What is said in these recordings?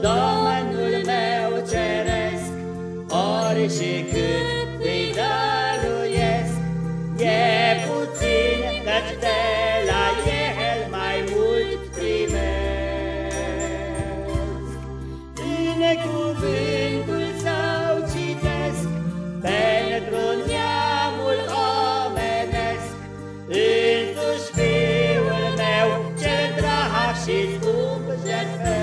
Domnul meu ceresc, ori și cât îi dăruiesc, e puțin căci de la el mai mult primesc. În cuvântul său citesc, pentru neamul omenesc, însuși fiul meu cel drag și scump jertfesc.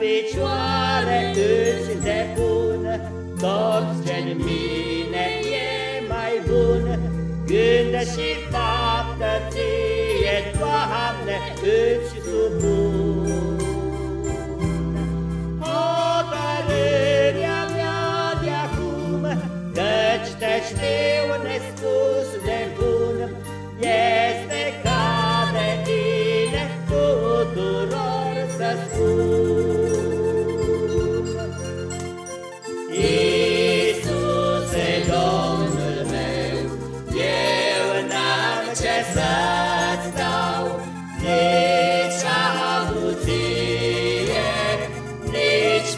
Picioare îți depun. Tot ce-n mine e mai bun. Gândă și faptă ție, Doamne, îți supun. Hotărârea mea de-acum Căci te știu nespus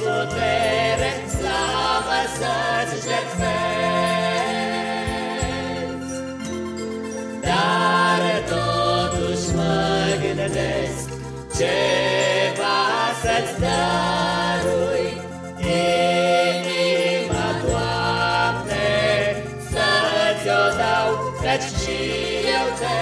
nici putere, slavă să-ți jertfesc. Dar totuși mă gândesc ceva să-ți dărui, inima, Doamne, să-ți o dau, căci și eu te